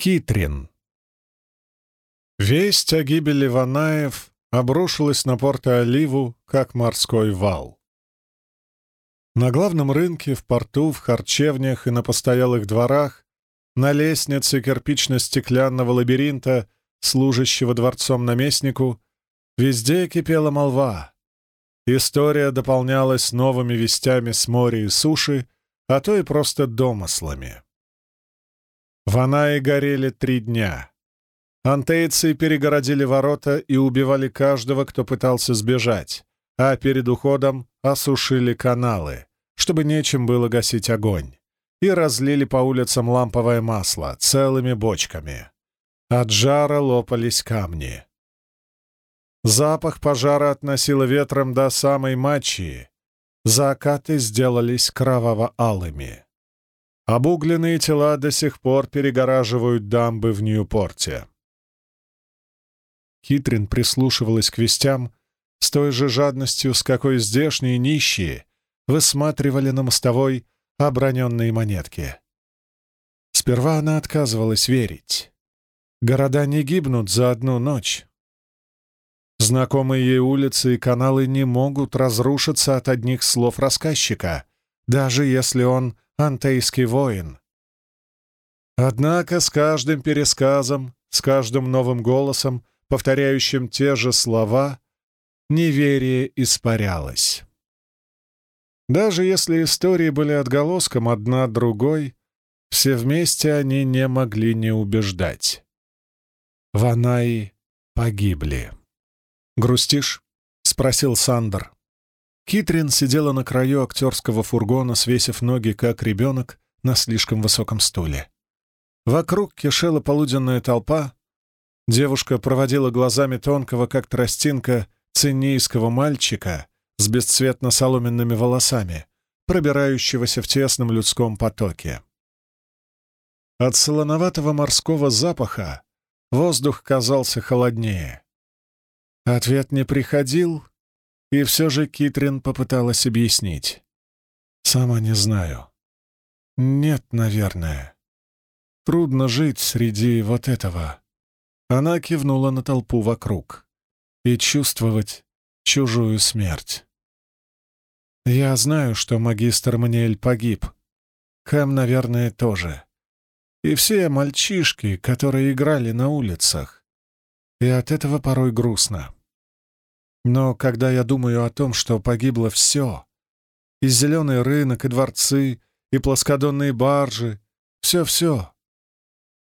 Китрин. Весть о гибели Ванаев обрушилась на Порто-Оливу, как морской вал. На главном рынке, в порту, в харчевнях и на постоялых дворах, на лестнице кирпично-стеклянного лабиринта, служащего дворцом наместнику, везде кипела молва. История дополнялась новыми вестями с моря и суши, а то и просто домыслами. В Анае горели три дня. Антейцы перегородили ворота и убивали каждого, кто пытался сбежать, а перед уходом осушили каналы, чтобы нечем было гасить огонь, и разлили по улицам ламповое масло целыми бочками. От жара лопались камни. Запах пожара относило ветром до самой мачии. Закаты сделались кроваво-алыми. Обугленные тела до сих пор перегораживают дамбы в Ньюпорте. Хитрин прислушивалась к вестям с той же жадностью, с какой здешние нищие высматривали на мостовой оброненные монетки. Сперва она отказывалась верить. Города не гибнут за одну ночь. Знакомые ей улицы и каналы не могут разрушиться от одних слов рассказчика, даже если он антейский воин. Однако с каждым пересказом, с каждым новым голосом, повторяющим те же слова, неверие испарялось. Даже если истории были отголоском одна другой, все вместе они не могли не убеждать. Ванаи погибли. «Грустишь?» — спросил Сандер. Китрин сидела на краю актерского фургона, свесив ноги, как ребенок, на слишком высоком стуле. Вокруг кишела полуденная толпа. Девушка проводила глазами тонкого, как тростинка, цинейского мальчика с бесцветно-соломенными волосами, пробирающегося в тесном людском потоке. От солоноватого морского запаха воздух казался холоднее. Ответ не приходил, и все же Китрин попыталась объяснить. «Сама не знаю. Нет, наверное. Трудно жить среди вот этого». Она кивнула на толпу вокруг. «И чувствовать чужую смерть». «Я знаю, что магистр Маниэль погиб. Хэм, наверное, тоже. И все мальчишки, которые играли на улицах. И от этого порой грустно. Но когда я думаю о том, что погибло все, и зеленый рынок, и дворцы, и плоскодонные баржи, все-все,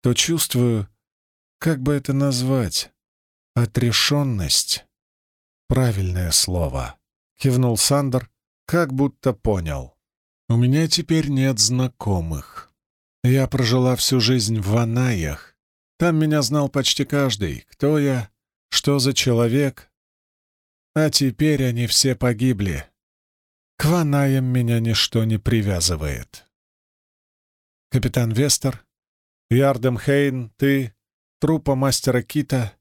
то чувствую, как бы это назвать, отрешенность. Правильное слово. Кивнул Сандер, как будто понял. У меня теперь нет знакомых. Я прожила всю жизнь в Ванаях. Там меня знал почти каждый. Кто я, что за человек, а теперь они все погибли. К Ванаям меня ничто не привязывает. Капитан Вестер, Ярдем Хейн, ты, трупа мастера Кита,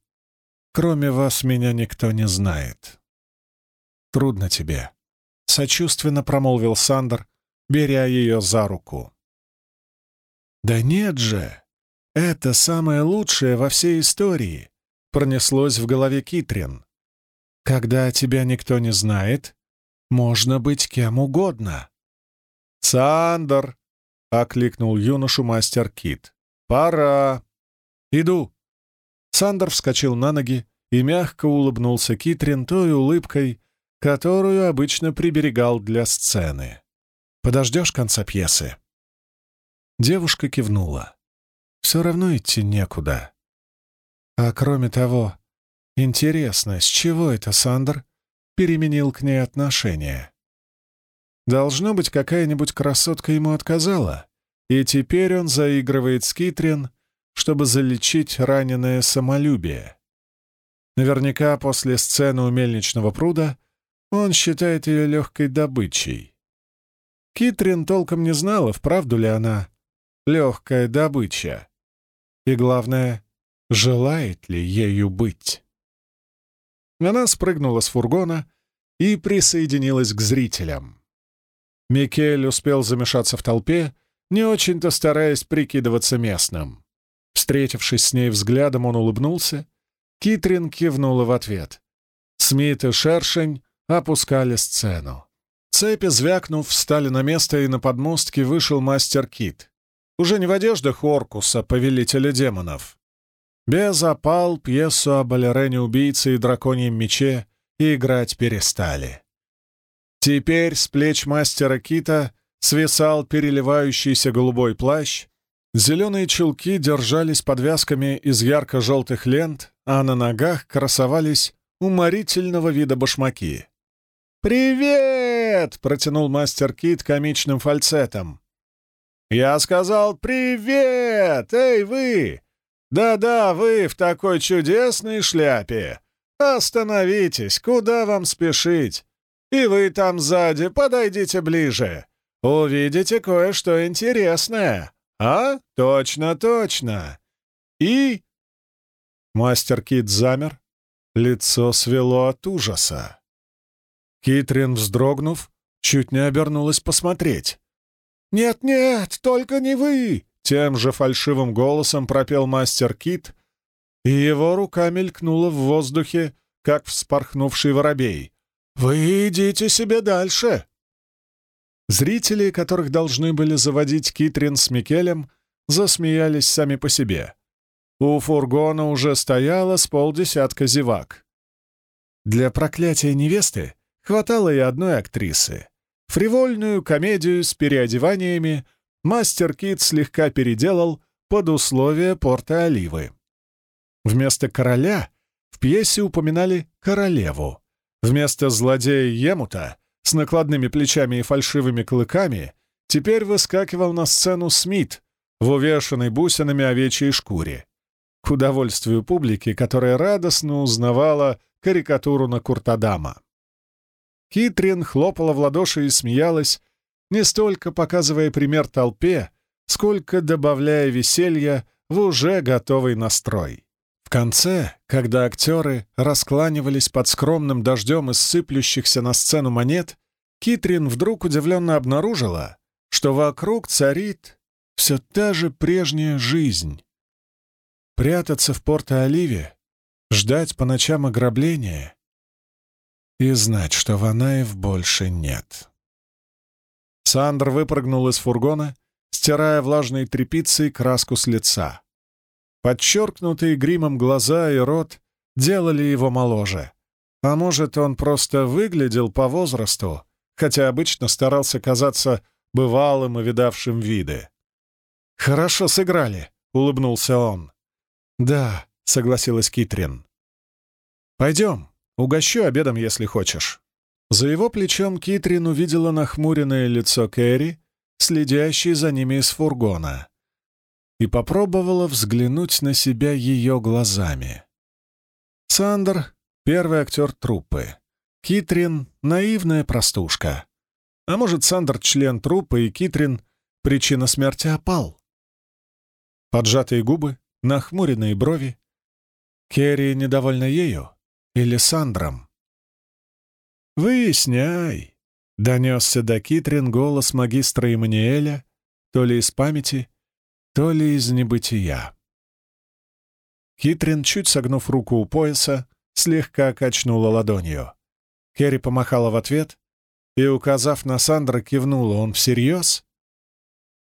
кроме вас меня никто не знает. Трудно тебе. Сочувственно промолвил Сандер, беря ее за руку. «Да нет же! Это самое лучшее во всей истории!» пронеслось в голове Китрин. Когда тебя никто не знает, можно быть кем угодно. «Сандер!» — окликнул юношу мастер Кит. «Пора!» «Иду!» Сандер вскочил на ноги и мягко улыбнулся Китрин той улыбкой, которую обычно приберегал для сцены. «Подождешь конца пьесы?» Девушка кивнула. «Все равно идти некуда. А кроме того, Интересно, с чего это Сандер переменил к ней отношение? Должно быть, какая-нибудь красотка ему отказала, и теперь он заигрывает с Китрин, чтобы залечить раненое самолюбие. Наверняка после сцены у мельничного пруда он считает ее легкой добычей. Китрин толком не знала, вправду ли она легкая добыча. И главное, желает ли ею быть. Она спрыгнула с фургона и присоединилась к зрителям. Микель успел замешаться в толпе, не очень-то стараясь прикидываться местным. Встретившись с ней взглядом, он улыбнулся. Китрин кивнула в ответ. Смит и Шершень опускали сцену. Цепи, звякнув, встали на место, и на подмостке вышел мастер Кит. Уже не в одеждах Оркуса, повелителя демонов. Без опал пьесу о балерене-убийце и драконьем мече играть перестали. Теперь с плеч мастера Кита свисал переливающийся голубой плащ, зеленые чулки держались подвязками из ярко-желтых лент, а на ногах красовались уморительного вида башмаки. «Привет!» — протянул мастер Кит комичным фальцетом. «Я сказал привет! Эй, вы! Да-да, вы в такой чудесной шляпе! Остановитесь, куда вам спешить? И вы там сзади, подойдите ближе. Увидите кое-что интересное. А? Точно, точно. И...» Мастер Кит замер, лицо свело от ужаса. Китрин, вздрогнув, чуть не обернулась посмотреть. «Нет-нет, только не вы!» — тем же фальшивым голосом пропел мастер Кит, и его рука мелькнула в воздухе, как вспорхнувший воробей. «Вы идите себе дальше!» Зрители, которых должны были заводить Китрин с Микелем, засмеялись сами по себе. У фургона уже стояло с полдесятка зевак. Для проклятия невесты Хватало и одной актрисы. Фривольную комедию с переодеваниями мастер Кит слегка переделал под условия порта Оливы. Вместо короля в пьесе упоминали королеву. Вместо злодея Емута с накладными плечами и фальшивыми клыками теперь выскакивал на сцену Смит в увешанной бусинами овечьей шкуре. К удовольствию публики, которая радостно узнавала карикатуру на Куртадама. Китрин хлопала в ладоши и смеялась, не столько показывая пример толпе, сколько добавляя веселья в уже готовый настрой. В конце, когда актеры раскланивались под скромным дождем из сыплющихся на сцену монет, Китрин вдруг удивленно обнаружила, что вокруг царит все та же прежняя жизнь. Прятаться в Порто-Оливе, ждать по ночам ограбления — и знать, что Ванаев больше нет. Сандр выпрыгнул из фургона, стирая влажной тряпицей краску с лица. Подчеркнутые гримом глаза и рот делали его моложе. А может, он просто выглядел по возрасту, хотя обычно старался казаться бывалым и видавшим виды. «Хорошо сыграли», — улыбнулся он. «Да», — согласилась Китрин. «Пойдем». Угощу обедом, если хочешь». За его плечом Китрин увидела нахмуренное лицо Кэрри, следящей за ними из фургона, и попробовала взглянуть на себя ее глазами. Сандер — первый актер труппы. Китрин — наивная простушка. А может, Сандер — член труппы, и Китрин — причина смерти опал. Поджатые губы, нахмуренные брови. Керри недовольна ею, или Сандром. «Выясняй!» — донесся до Китрин голос магистра Иммануэля, то ли из памяти, то ли из небытия. Китрин, чуть согнув руку у пояса, слегка качнула ладонью. Керри помахала в ответ и, указав на Сандра, кивнула. «Он всерьез?»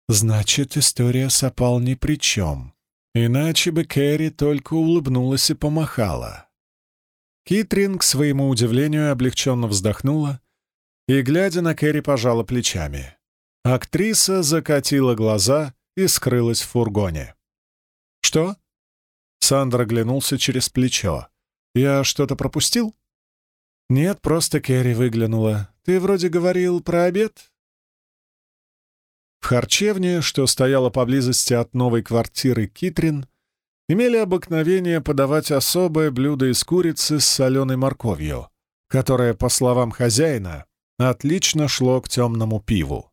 «Значит, история с опал ни при чем. Иначе бы Керри только улыбнулась и помахала. Китрин, к своему удивлению, облегченно вздохнула и, глядя на Кэрри, пожала плечами. Актриса закатила глаза и скрылась в фургоне. «Что?» Сандра оглянулся через плечо. «Я что-то пропустил?» «Нет, просто Кэрри выглянула. Ты вроде говорил про обед?» В харчевне, что стояла поблизости от новой квартиры Китрин, имели обыкновение подавать особое блюдо из курицы с соленой морковью, которое, по словам хозяина, отлично шло к темному пиву.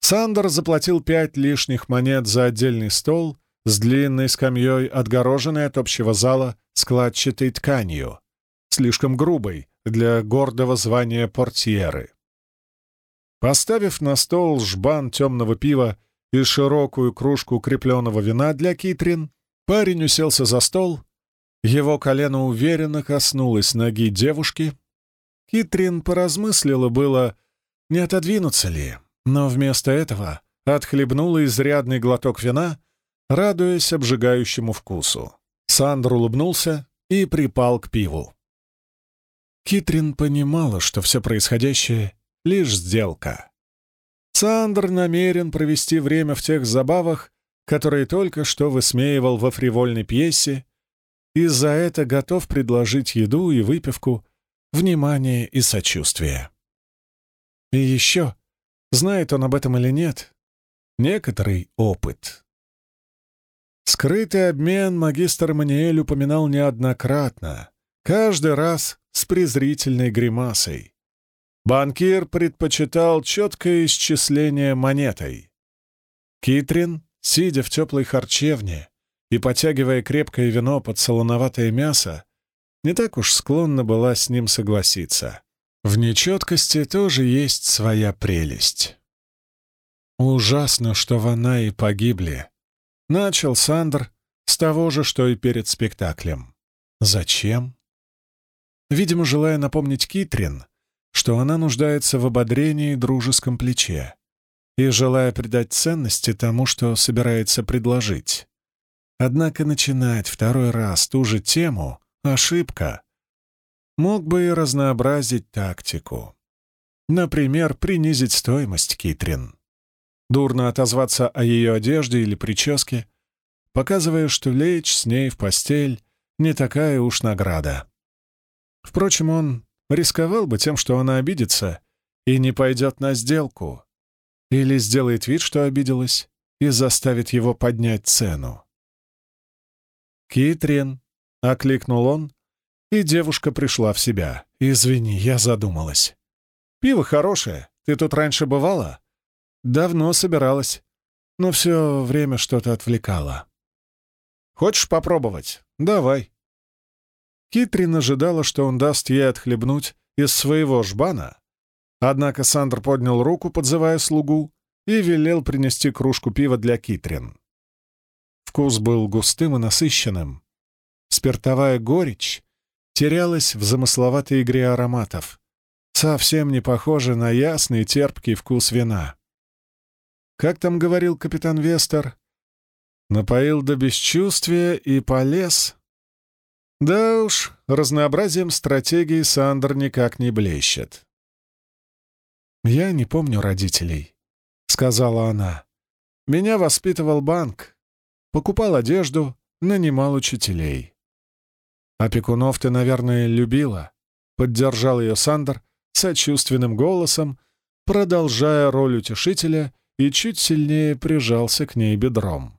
Сандер заплатил пять лишних монет за отдельный стол с длинной скамьей, отгороженной от общего зала складчатой тканью, слишком грубой для гордого звания портьеры. Поставив на стол жбан темного пива и широкую кружку крепленного вина для Китрин, парень уселся за стол. Его колено уверенно коснулось ноги девушки. Китрин поразмыслила было, не отодвинуться ли, но вместо этого отхлебнула изрядный глоток вина, радуясь обжигающему вкусу. Сандр улыбнулся и припал к пиву. Китрин понимала, что все происходящее — лишь сделка. Сандр намерен провести время в тех забавах, которые только что высмеивал во фривольной пьесе, и за это готов предложить еду и выпивку, внимание и сочувствие. И еще, знает он об этом или нет, некоторый опыт. Скрытый обмен магистр Маниэль упоминал неоднократно, каждый раз с презрительной гримасой. Банкир предпочитал четкое исчисление монетой. Китрин, сидя в теплой харчевне и потягивая крепкое вино под солоноватое мясо, не так уж склонна была с ним согласиться. В нечеткости тоже есть своя прелесть. Ужасно, что Вана и погибли. Начал Сандр с того же, что и перед спектаклем. Зачем? Видимо, желая напомнить Китрин, что она нуждается в ободрении и дружеском плече, и желая придать ценности тому, что собирается предложить. Однако начинать второй раз ту же тему — ошибка. Мог бы и разнообразить тактику. Например, принизить стоимость Китрин. Дурно отозваться о ее одежде или прическе, показывая, что лечь с ней в постель — не такая уж награда. Впрочем, он рисковал бы тем, что она обидится и не пойдет на сделку, или сделает вид, что обиделась, и заставит его поднять цену. «Китрин», — окликнул он, и девушка пришла в себя. «Извини, я задумалась. Пиво хорошее. Ты тут раньше бывала?» «Давно собиралась, но все время что-то отвлекало». «Хочешь попробовать? Давай». Китрин ожидала, что он даст ей отхлебнуть из своего жбана, однако Сандр поднял руку, подзывая слугу, и велел принести кружку пива для Китрин. Вкус был густым и насыщенным. Спиртовая горечь терялась в замысловатой игре ароматов, совсем не похожа на ясный терпкий вкус вина. Как там говорил капитан Вестер? Напоил до бесчувствия и полез да уж, разнообразием стратегии Сандер никак не блещет. «Я не помню родителей», — сказала она. «Меня воспитывал банк, покупал одежду, нанимал учителей». «Опекунов ты, наверное, любила», — поддержал ее Сандер сочувственным голосом, продолжая роль утешителя и чуть сильнее прижался к ней бедром.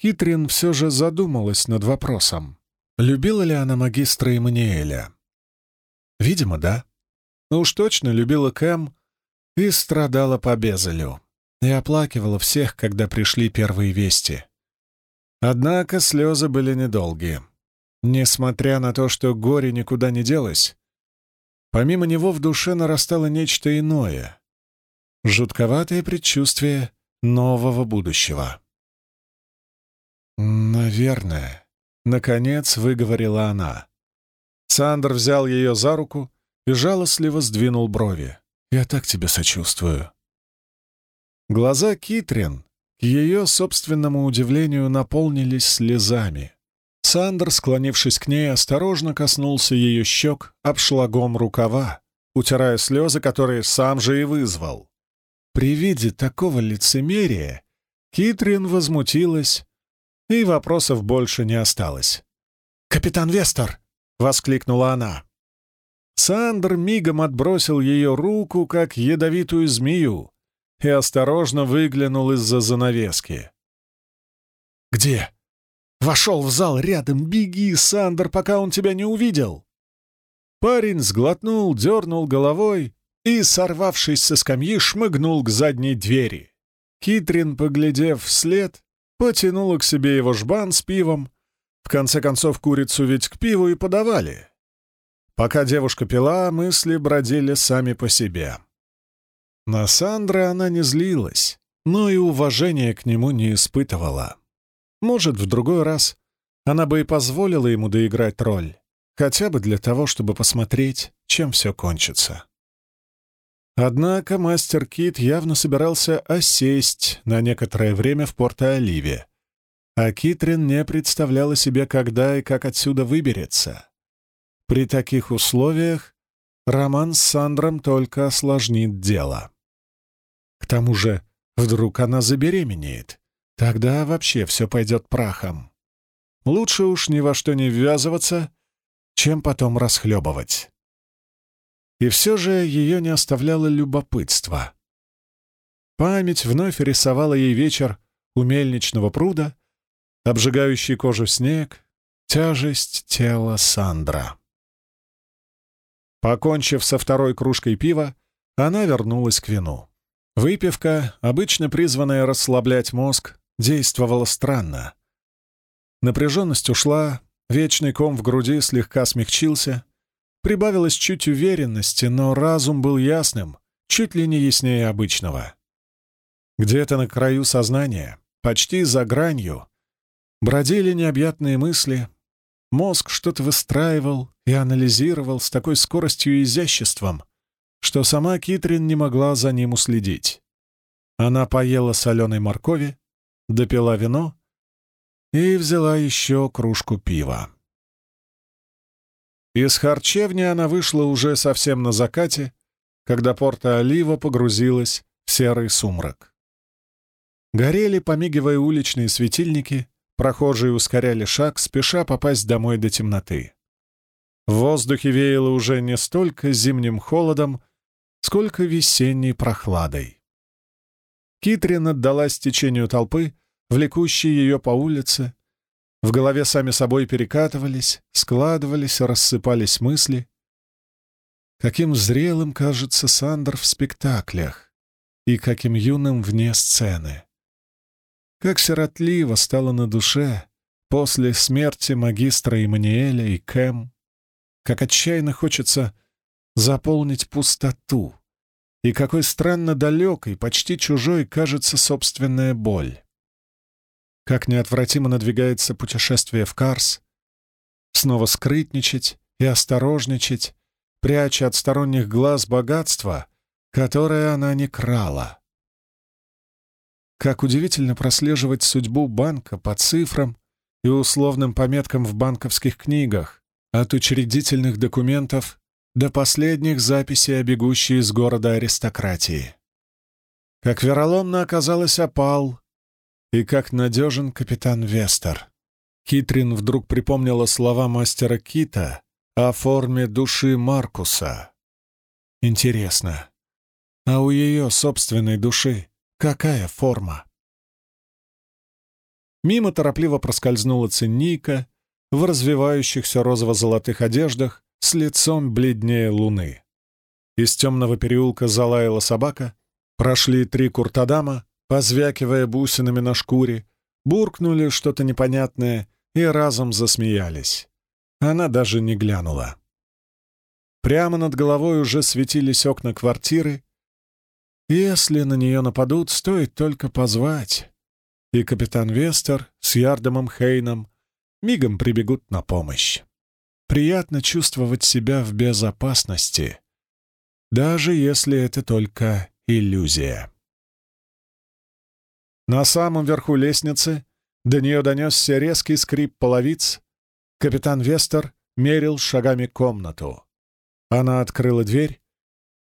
Хитрин все же задумалась над вопросом. Любила ли она магистра Эммануэля? Видимо, да. Но уж точно любила Кэм и страдала по Безелю. И оплакивала всех, когда пришли первые вести. Однако слезы были недолгие. Несмотря на то, что горе никуда не делось, помимо него в душе нарастало нечто иное. Жутковатое предчувствие нового будущего. «Наверное», Наконец выговорила она. Сандер взял ее за руку и жалостливо сдвинул брови. «Я так тебе сочувствую». Глаза Китрин, к ее собственному удивлению, наполнились слезами. Сандер, склонившись к ней, осторожно коснулся ее щек обшлагом рукава, утирая слезы, которые сам же и вызвал. При виде такого лицемерия Китрин возмутилась и вопросов больше не осталось. «Капитан Вестер!» — воскликнула она. Сандр мигом отбросил ее руку, как ядовитую змею, и осторожно выглянул из-за занавески. «Где?» «Вошел в зал рядом. Беги, Сандер, пока он тебя не увидел!» Парень сглотнул, дернул головой и, сорвавшись со скамьи, шмыгнул к задней двери. Китрин, поглядев вслед, потянула к себе его жбан с пивом. В конце концов, курицу ведь к пиву и подавали. Пока девушка пила, мысли бродили сами по себе. На Сандра она не злилась. но и уважения к нему не испытывала. Может, в другой раз она бы и позволила ему доиграть роль, хотя бы для того, чтобы посмотреть, чем все кончится. Однако мастер Кит явно собирался осесть на некоторое время в Порто-Оливе, а Китрин не представляла себе, когда и как отсюда выберется. При таких условиях роман с Сандром только осложнит дело. К тому же, вдруг она забеременеет, тогда вообще все пойдет прахом. Лучше уж ни во что не ввязываться, чем потом расхлебывать. И все же ее не оставляло любопытство. Память вновь рисовала ей вечер у мельничного пруда, обжигающий кожу снег, тяжесть тела Сандра. Покончив со второй кружкой пива, она вернулась к вину. Выпивка, обычно призванная расслаблять мозг, действовала странно. Напряженность ушла, вечный ком в груди слегка смягчился, Прибавилось чуть уверенности, но разум был ясным, чуть ли не яснее обычного. Где-то на краю сознания, почти за гранью, бродили необъятные мысли, мозг что-то выстраивал и анализировал с такой скоростью и изяществом, что сама Китрин не могла за ним уследить. Она поела соленой моркови, допила вино и взяла еще кружку пива. Из харчевни она вышла уже совсем на закате, когда порта Олива погрузилась в серый сумрак. Горели, помигивая уличные светильники, прохожие ускоряли шаг, спеша попасть домой до темноты. В воздухе веяло уже не столько зимним холодом, сколько весенней прохладой. Китрин отдалась течению толпы, влекущей ее по улице, в голове сами собой перекатывались, складывались, рассыпались мысли. Каким зрелым кажется Сандер в спектаклях и каким юным вне сцены. Как сиротливо стало на душе после смерти магистра Иммануэля и Кэм, как отчаянно хочется заполнить пустоту, и какой странно далекой, почти чужой кажется собственная боль как неотвратимо надвигается путешествие в Карс, снова скрытничать и осторожничать, пряча от сторонних глаз богатство, которое она не крала. Как удивительно прослеживать судьбу банка по цифрам и условным пометкам в банковских книгах, от учредительных документов до последних записей о бегущей из города аристократии. Как вероломно оказалось опал и как надежен капитан Вестер. Китрин вдруг припомнила слова мастера Кита о форме души Маркуса. Интересно, а у ее собственной души какая форма? Мимо торопливо проскользнула цинника в развивающихся розово-золотых одеждах с лицом бледнее луны. Из темного переулка залаяла собака, прошли три куртадама, позвякивая бусинами на шкуре, буркнули что-то непонятное и разом засмеялись. Она даже не глянула. Прямо над головой уже светились окна квартиры. Если на нее нападут, стоит только позвать. И капитан Вестер с Ярдомом Хейном мигом прибегут на помощь. Приятно чувствовать себя в безопасности, даже если это только иллюзия. На самом верху лестницы до нее донесся резкий скрип половиц. Капитан Вестер мерил шагами комнату. Она открыла дверь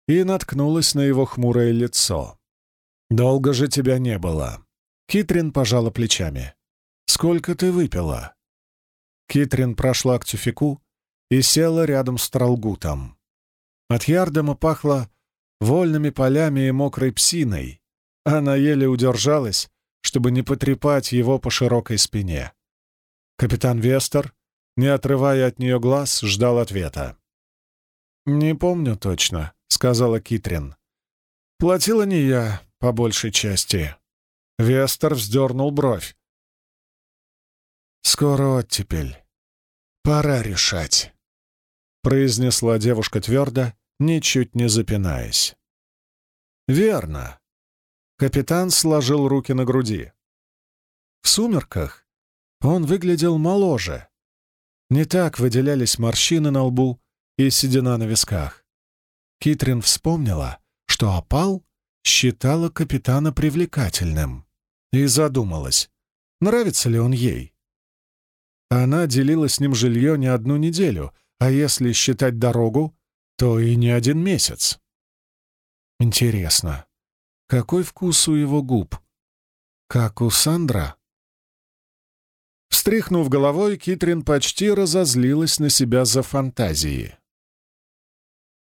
и наткнулась на его хмурое лицо. «Долго же тебя не было». Китрин пожала плечами. «Сколько ты выпила?» Китрин прошла к тюфику и села рядом с Тралгутом. От Ярдема пахло вольными полями и мокрой псиной. Она еле удержалась, чтобы не потрепать его по широкой спине. Капитан Вестер, не отрывая от нее глаз, ждал ответа. «Не помню точно», — сказала Китрин. «Платила не я, по большей части». Вестер вздернул бровь. «Скоро оттепель. Пора решать», — произнесла девушка твердо, ничуть не запинаясь. «Верно. Капитан сложил руки на груди. В сумерках он выглядел моложе. Не так выделялись морщины на лбу и седина на висках. Китрин вспомнила, что опал считала капитана привлекательным и задумалась, нравится ли он ей. Она делила с ним жилье не одну неделю, а если считать дорогу, то и не один месяц. Интересно, какой вкус у его губ? Как у Сандра? Встряхнув головой, Китрин почти разозлилась на себя за фантазии.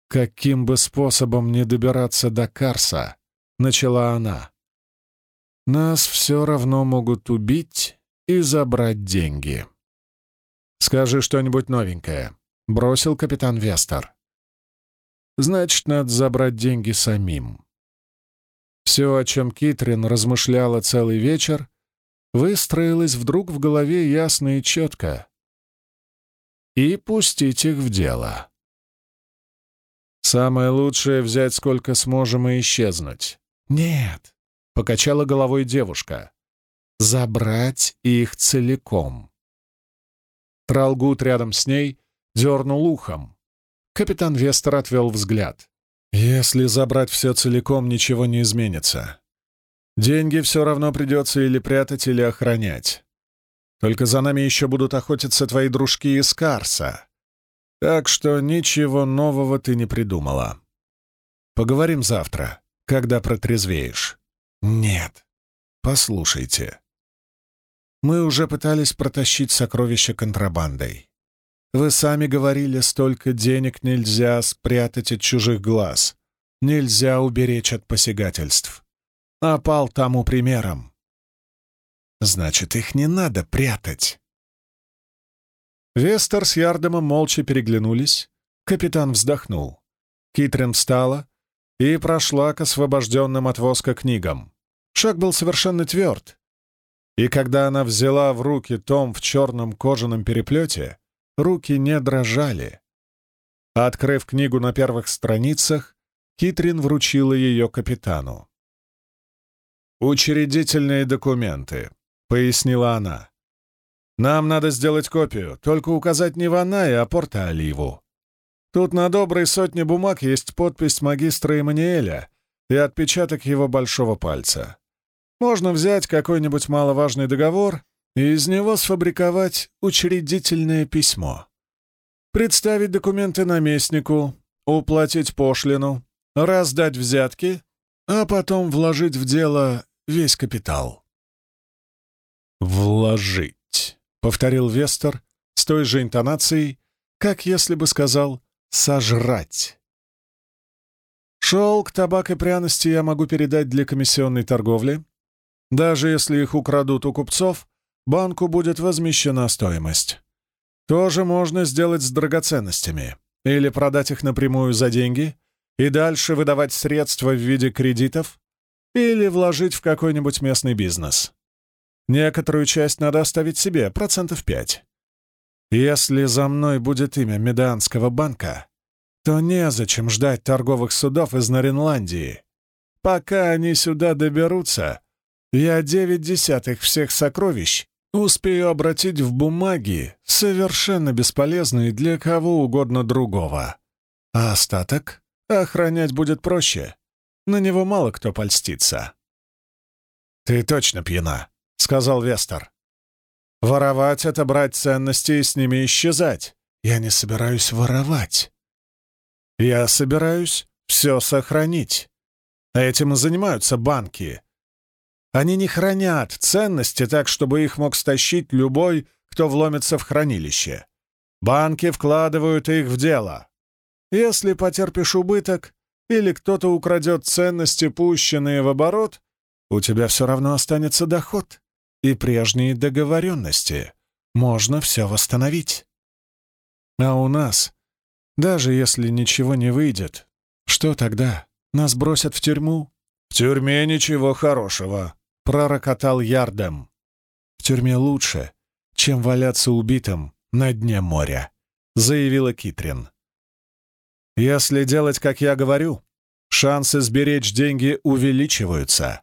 «Каким бы способом не добираться до Карса?» — начала она. «Нас все равно могут убить и забрать деньги». «Скажи что-нибудь новенькое», — бросил капитан Вестер. «Значит, надо забрать деньги самим». Все, о чем Китрин размышляла целый вечер, выстроилось вдруг в голове ясно и четко. И пустить их в дело. Самое лучшее — взять сколько сможем и исчезнуть. Нет, — покачала головой девушка. Забрать их целиком. Тралгут рядом с ней дернул ухом. Капитан Вестер отвел взгляд. «Если забрать все целиком, ничего не изменится. Деньги все равно придется или прятать, или охранять. Только за нами еще будут охотиться твои дружки из Карса. Так что ничего нового ты не придумала. Поговорим завтра, когда протрезвеешь. Нет. Послушайте. Мы уже пытались протащить сокровища контрабандой. Вы сами говорили, столько денег нельзя спрятать от чужих глаз. Нельзя уберечь от посягательств опал тому примером. Значит, их не надо прятать. Вестер с Ярдомом молча переглянулись. Капитан вздохнул. Китрин встала и прошла к освобожденным от воска книгам. Шаг был совершенно тверд. И когда она взяла в руки том в черном кожаном переплете, руки не дрожали. Открыв книгу на первых страницах, Китрин вручила ее капитану. «Учредительные документы», — пояснила она. «Нам надо сделать копию, только указать не Ваная, а Порта Оливу. Тут на доброй сотне бумаг есть подпись магистра Эммануэля и отпечаток его большого пальца. Можно взять какой-нибудь маловажный договор и из него сфабриковать учредительное письмо. Представить документы наместнику, уплатить пошлину, раздать взятки а потом вложить в дело весь капитал. «Вложить», — повторил Вестер с той же интонацией, как если бы сказал «сожрать». Шелк, табак и пряности я могу передать для комиссионной торговли. Даже если их украдут у купцов, банку будет возмещена стоимость. Тоже можно сделать с драгоценностями. Или продать их напрямую за деньги, и дальше выдавать средства в виде кредитов или вложить в какой-нибудь местный бизнес. Некоторую часть надо оставить себе, процентов пять. Если за мной будет имя Медианского банка, то незачем ждать торговых судов из Наринландии. Пока они сюда доберутся, я девять десятых всех сокровищ успею обратить в бумаги, совершенно бесполезные для кого угодно другого. А остаток Охранять будет проще. На него мало кто польстится. «Ты точно пьяна», — сказал Вестер. «Воровать — это брать ценности и с ними исчезать. Я не собираюсь воровать. Я собираюсь все сохранить. Этим и занимаются банки. Они не хранят ценности так, чтобы их мог стащить любой, кто вломится в хранилище. Банки вкладывают их в дело. Если потерпишь убыток или кто-то украдет ценности, пущенные в оборот, у тебя все равно останется доход и прежние договоренности. Можно все восстановить. А у нас, даже если ничего не выйдет, что тогда? Нас бросят в тюрьму? В тюрьме ничего хорошего, пророкотал Ярдем. В тюрьме лучше, чем валяться убитым на дне моря, заявила Китрин. Если делать, как я говорю, шансы сберечь деньги увеличиваются,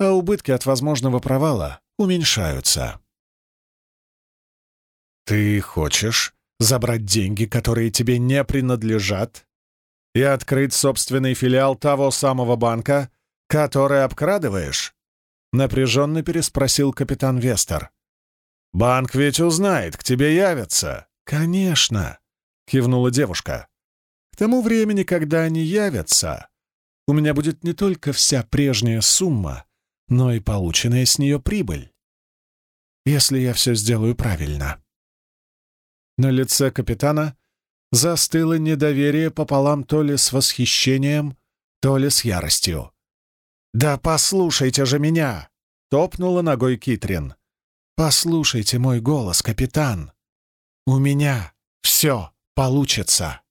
а убытки от возможного провала уменьшаются. «Ты хочешь забрать деньги, которые тебе не принадлежат, и открыть собственный филиал того самого банка, который обкрадываешь?» — напряженно переспросил капитан Вестер. «Банк ведь узнает, к тебе явятся». «Конечно», — кивнула девушка. «К тому времени, когда они явятся, у меня будет не только вся прежняя сумма, но и полученная с нее прибыль. Если я все сделаю правильно». На лице капитана застыло недоверие пополам то ли с восхищением, то ли с яростью. «Да послушайте же меня!» — топнула ногой Китрин. «Послушайте мой голос, капитан. У меня все получится!»